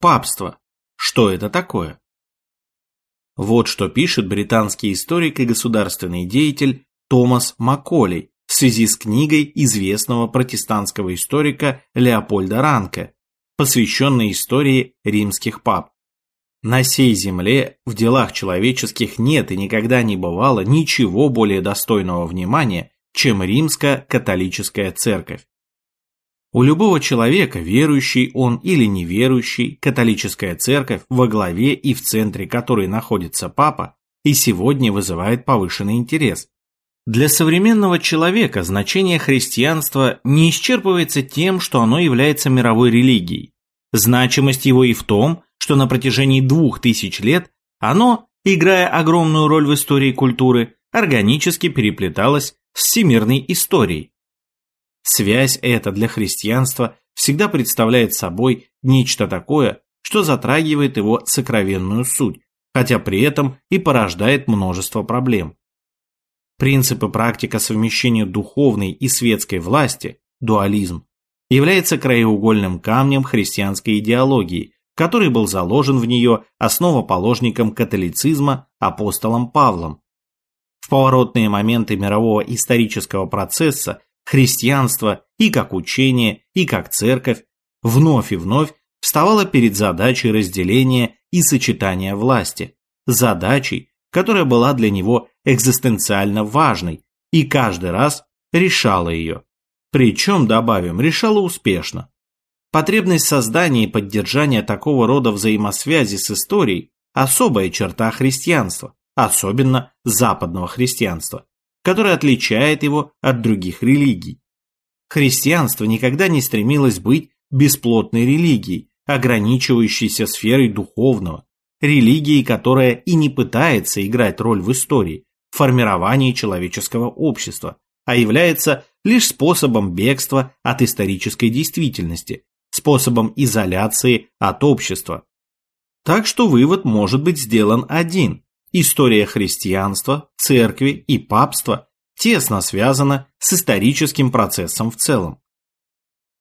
Папство. Что это такое? Вот что пишет британский историк и государственный деятель Томас Макколей в связи с книгой известного протестантского историка Леопольда Ранке, посвященной истории римских пап. На сей земле в делах человеческих нет и никогда не бывало ничего более достойного внимания, чем римско-католическая церковь. У любого человека, верующий он или неверующий, католическая церковь во главе и в центре которой находится папа, и сегодня вызывает повышенный интерес. Для современного человека значение христианства не исчерпывается тем, что оно является мировой религией. Значимость его и в том, что на протяжении двух тысяч лет оно, играя огромную роль в истории культуры, органически переплеталось с всемирной историей. Связь эта для христианства всегда представляет собой нечто такое, что затрагивает его сокровенную суть, хотя при этом и порождает множество проблем. Принципы практика совмещения духовной и светской власти, дуализм, является краеугольным камнем христианской идеологии, который был заложен в нее основоположником католицизма апостолом Павлом. В поворотные моменты мирового исторического процесса христианство и как учение, и как церковь вновь и вновь вставало перед задачей разделения и сочетания власти, задачей, которая была для него экзистенциально важной, и каждый раз решала ее. Причем, добавим, решала успешно. Потребность создания и поддержания такого рода взаимосвязи с историей – особая черта христианства, особенно западного христианства которое отличает его от других религий. Христианство никогда не стремилось быть бесплотной религией, ограничивающейся сферой духовного, религией, которая и не пытается играть роль в истории, в формировании человеческого общества, а является лишь способом бегства от исторической действительности, способом изоляции от общества. Так что вывод может быть сделан один. История христианства, церкви и папства тесно связана с историческим процессом в целом.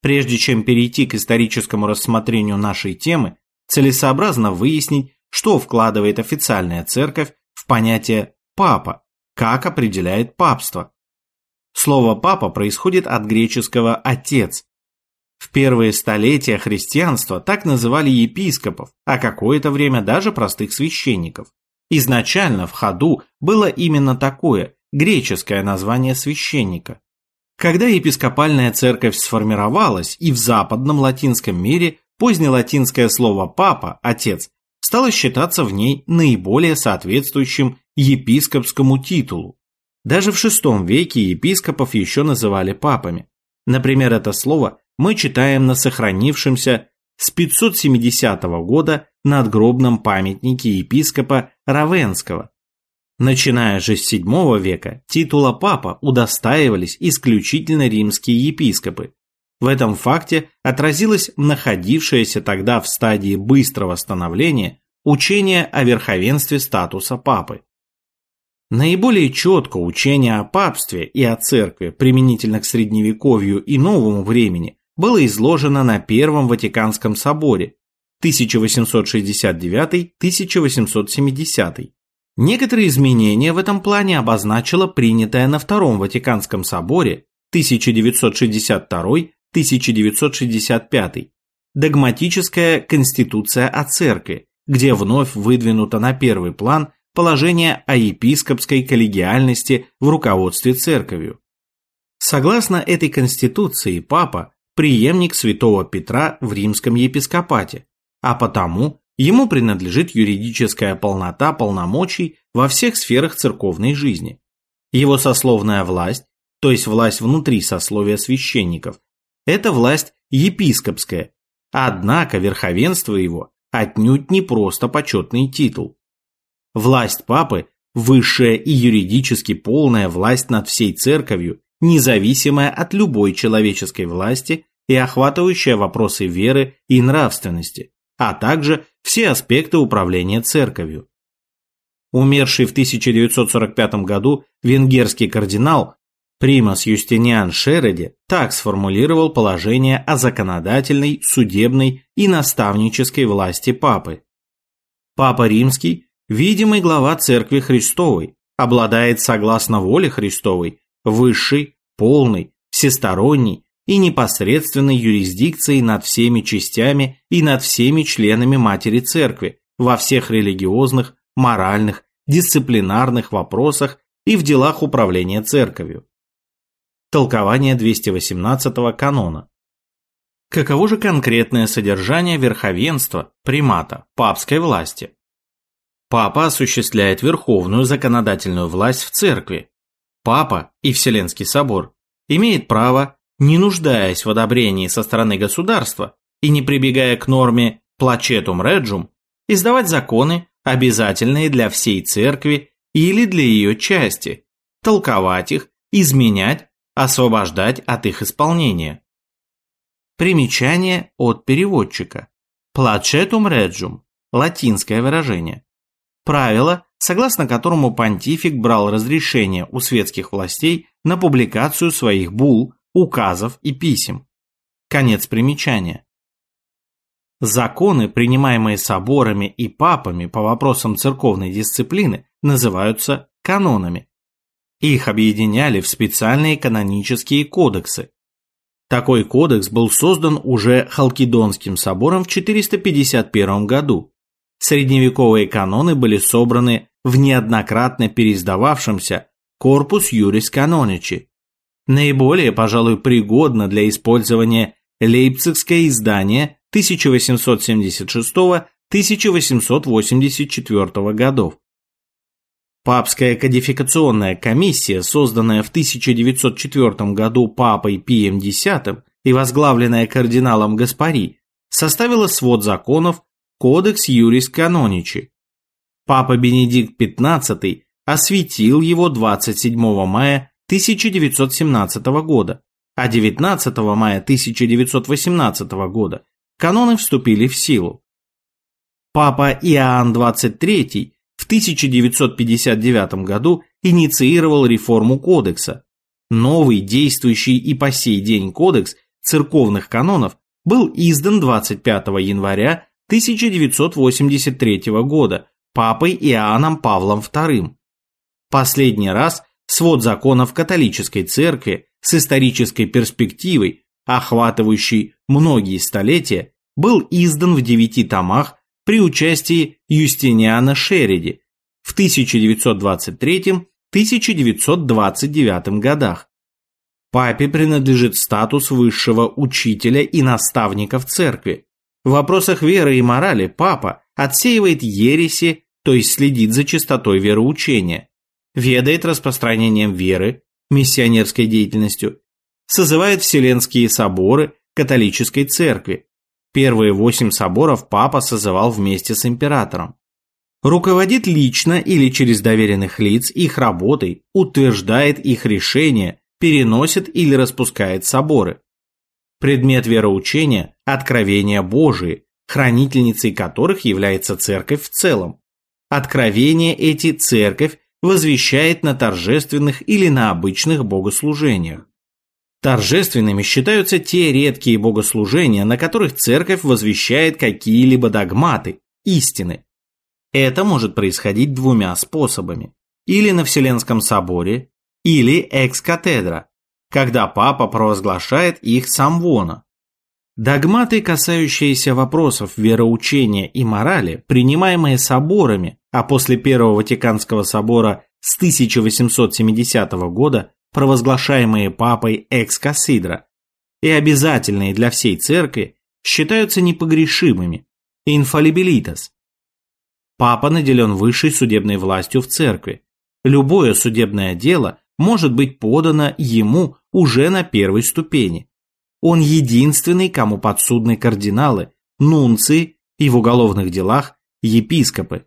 Прежде чем перейти к историческому рассмотрению нашей темы, целесообразно выяснить, что вкладывает официальная церковь в понятие «папа», как определяет папство. Слово «папа» происходит от греческого «отец». В первые столетия христианства так называли епископов, а какое-то время даже простых священников. Изначально в ходу было именно такое, греческое название священника. Когда епископальная церковь сформировалась и в западном латинском мире позднелатинское слово «папа» – «отец» стало считаться в ней наиболее соответствующим епископскому титулу. Даже в VI веке епископов еще называли папами. Например, это слово мы читаем на сохранившемся с 570 года надгробном памятнике епископа Равенского. Начиная же с VII века титула папа удостаивались исключительно римские епископы. В этом факте отразилось находившееся тогда в стадии быстрого становления учение о верховенстве статуса папы. Наиболее четко учение о папстве и о церкви применительно к средневековью и новому времени было изложено на Первом Ватиканском соборе 1869-1870. Некоторые изменения в этом плане обозначила принятая на Втором Ватиканском соборе 1962-1965 догматическая конституция о церкви, где вновь выдвинуто на первый план положение о епископской коллегиальности в руководстве церковью. Согласно этой конституции, папа – преемник святого Петра в римском епископате, а потому ему принадлежит юридическая полнота полномочий во всех сферах церковной жизни. Его сословная власть, то есть власть внутри сословия священников, это власть епископская, однако верховенство его отнюдь не просто почетный титул. Власть папы – высшая и юридически полная власть над всей церковью, независимая от любой человеческой власти и охватывающая вопросы веры и нравственности а также все аспекты управления церковью. Умерший в 1945 году венгерский кардинал, Примас Юстиниан Шереди так сформулировал положение о законодательной, судебной и наставнической власти папы. Папа Римский – видимый глава Церкви Христовой, обладает, согласно воле Христовой, высшей, полной, всесторонней и непосредственной юрисдикцией над всеми частями и над всеми членами Матери Церкви во всех религиозных, моральных, дисциплинарных вопросах и в делах управления Церковью. Толкование 218 канона. Каково же конкретное содержание верховенства, примата, папской власти? Папа осуществляет верховную законодательную власть в церкви. Папа и Вселенский собор имеет право, не нуждаясь в одобрении со стороны государства и не прибегая к норме «placetum regium», издавать законы, обязательные для всей церкви или для ее части, толковать их, изменять, освобождать от их исполнения. Примечание от переводчика. Placetum regium – латинское выражение. Правило, согласно которому понтифик брал разрешение у светских властей на публикацию своих бул, указов и писем. Конец примечания. Законы, принимаемые соборами и папами по вопросам церковной дисциплины, называются канонами. Их объединяли в специальные канонические кодексы. Такой кодекс был создан уже Халкидонским собором в 451 году. Средневековые каноны были собраны в неоднократно переиздававшемся Корпус Юрис Каноничи. Наиболее, пожалуй, пригодно для использования лейпцигское издание 1876-1884 годов. Папская кодификационная комиссия, созданная в 1904 году папой Пием X и возглавленная кардиналом Гаспари, составила свод законов Кодекс Юрис Каноничи. Папа Бенедикт XV осветил его 27 мая 1917 года, а 19 мая 1918 года каноны вступили в силу. Папа Иоанн XXIII в 1959 году инициировал реформу кодекса. Новый действующий и по сей день кодекс церковных канонов был издан 25 января 1983 года папой Иоанном Павлом II. Последний раз свод законов католической церкви с исторической перспективой, охватывающий многие столетия, был издан в девяти томах при участии Юстиниана Шериди в 1923-1929 годах. Папе принадлежит статус высшего учителя и наставника в церкви. В вопросах веры и морали папа отсеивает ереси, то есть следит за чистотой вероучения, ведает распространением веры, миссионерской деятельностью, созывает вселенские соборы католической церкви. Первые восемь соборов папа созывал вместе с императором. Руководит лично или через доверенных лиц их работой, утверждает их решения, переносит или распускает соборы. Предмет вероучения – откровения Божии, хранительницей которых является церковь в целом. Откровения эти церковь возвещает на торжественных или на обычных богослужениях. Торжественными считаются те редкие богослужения, на которых церковь возвещает какие-либо догматы, истины. Это может происходить двумя способами. Или на Вселенском соборе, или экс-катедра, когда папа провозглашает их самвона. Догматы, касающиеся вопросов вероучения и морали, принимаемые соборами, а после Первого Ватиканского собора с 1870 года провозглашаемые папой экс-кассидра, и обязательные для всей церкви, считаются непогрешимыми, инфалибилитас. Папа наделен высшей судебной властью в церкви. Любое судебное дело может быть подано ему уже на первой ступени. Он единственный, кому подсудны кардиналы, нунции и в уголовных делах епископы.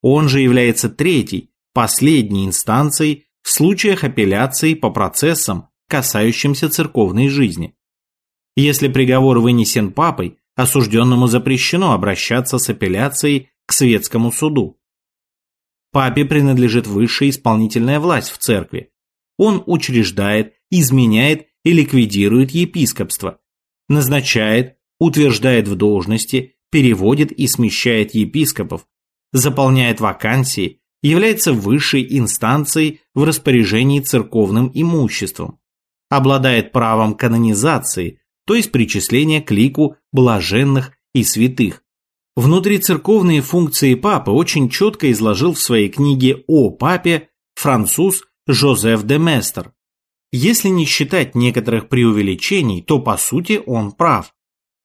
Он же является третьей, последней инстанцией в случаях апелляции по процессам, касающимся церковной жизни. Если приговор вынесен папой, осужденному запрещено обращаться с апелляцией к светскому суду. Папе принадлежит высшая исполнительная власть в церкви. Он учреждает изменяет и ликвидирует епископство, назначает, утверждает в должности, переводит и смещает епископов, заполняет вакансии, является высшей инстанцией в распоряжении церковным имуществом, обладает правом канонизации, то есть причисления к лику блаженных и святых. Внутрицерковные функции папы очень четко изложил в своей книге о папе француз Жозеф де Местер. Если не считать некоторых преувеличений, то по сути он прав.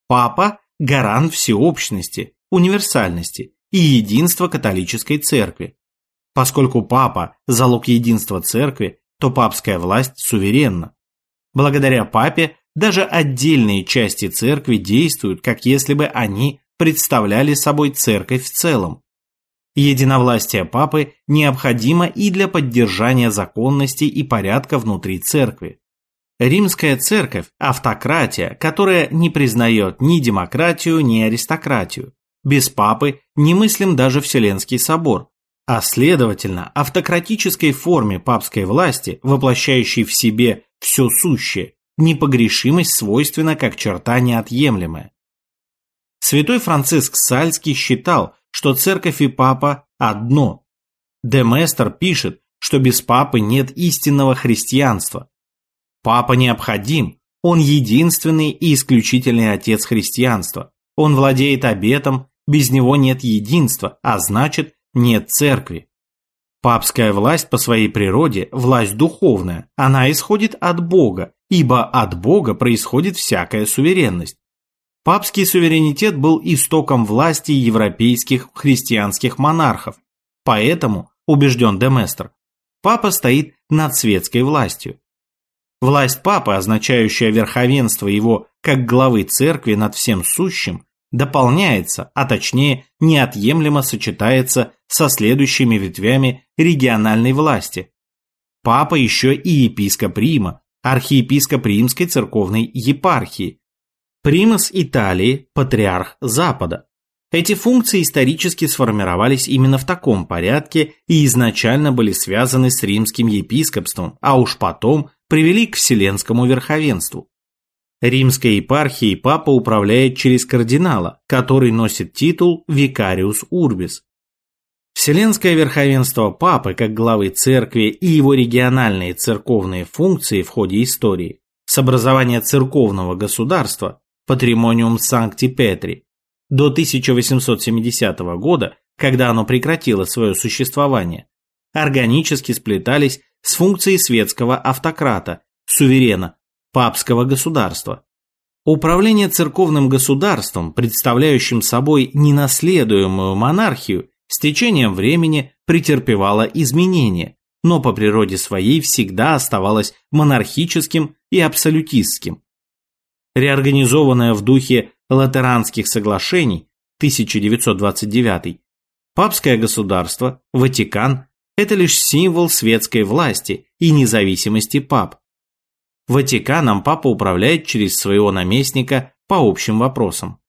Папа – гарант всеобщности, универсальности и единства католической церкви. Поскольку папа – залог единства церкви, то папская власть суверенна. Благодаря папе даже отдельные части церкви действуют, как если бы они представляли собой церковь в целом. Единовластие папы необходимо и для поддержания законности и порядка внутри церкви. Римская церковь – автократия, которая не признает ни демократию, ни аристократию. Без папы немыслим даже Вселенский собор, а следовательно, автократической форме папской власти, воплощающей в себе все сущее, непогрешимость свойственна как черта неотъемлемая. Святой Франциск Сальский считал, что церковь и папа одно. Деместер пишет, что без папы нет истинного христианства. Папа необходим, он единственный и исключительный отец христианства. Он владеет обетом, без него нет единства, а значит нет церкви. Папская власть по своей природе – власть духовная, она исходит от Бога, ибо от Бога происходит всякая суверенность. Папский суверенитет был истоком власти европейских христианских монархов, поэтому, убежден Деместр, папа стоит над светской властью. Власть папы, означающая верховенство его как главы церкви над всем сущим, дополняется, а точнее неотъемлемо сочетается со следующими ветвями региональной власти. Папа еще и епископ Рима, архиепископ Римской церковной епархии, примас Италии, патриарх Запада. Эти функции исторически сформировались именно в таком порядке и изначально были связаны с римским епископством, а уж потом привели к вселенскому верховенству. Римской епархией папа управляет через кардинала, который носит титул «Викариус Урбис». Вселенское верховенство папы как главы церкви и его региональные церковные функции в ходе истории с образования церковного государства Патримониум Санкти Петри до 1870 года, когда оно прекратило свое существование, органически сплетались с функцией светского автократа, суверена, папского государства. Управление церковным государством, представляющим собой ненаследуемую монархию, с течением времени претерпевало изменения, но по природе своей всегда оставалось монархическим и абсолютистским. Реорганизованное в духе Латеранских соглашений 1929 папское государство, Ватикан – это лишь символ светской власти и независимости пап. Ватиканом папа управляет через своего наместника по общим вопросам.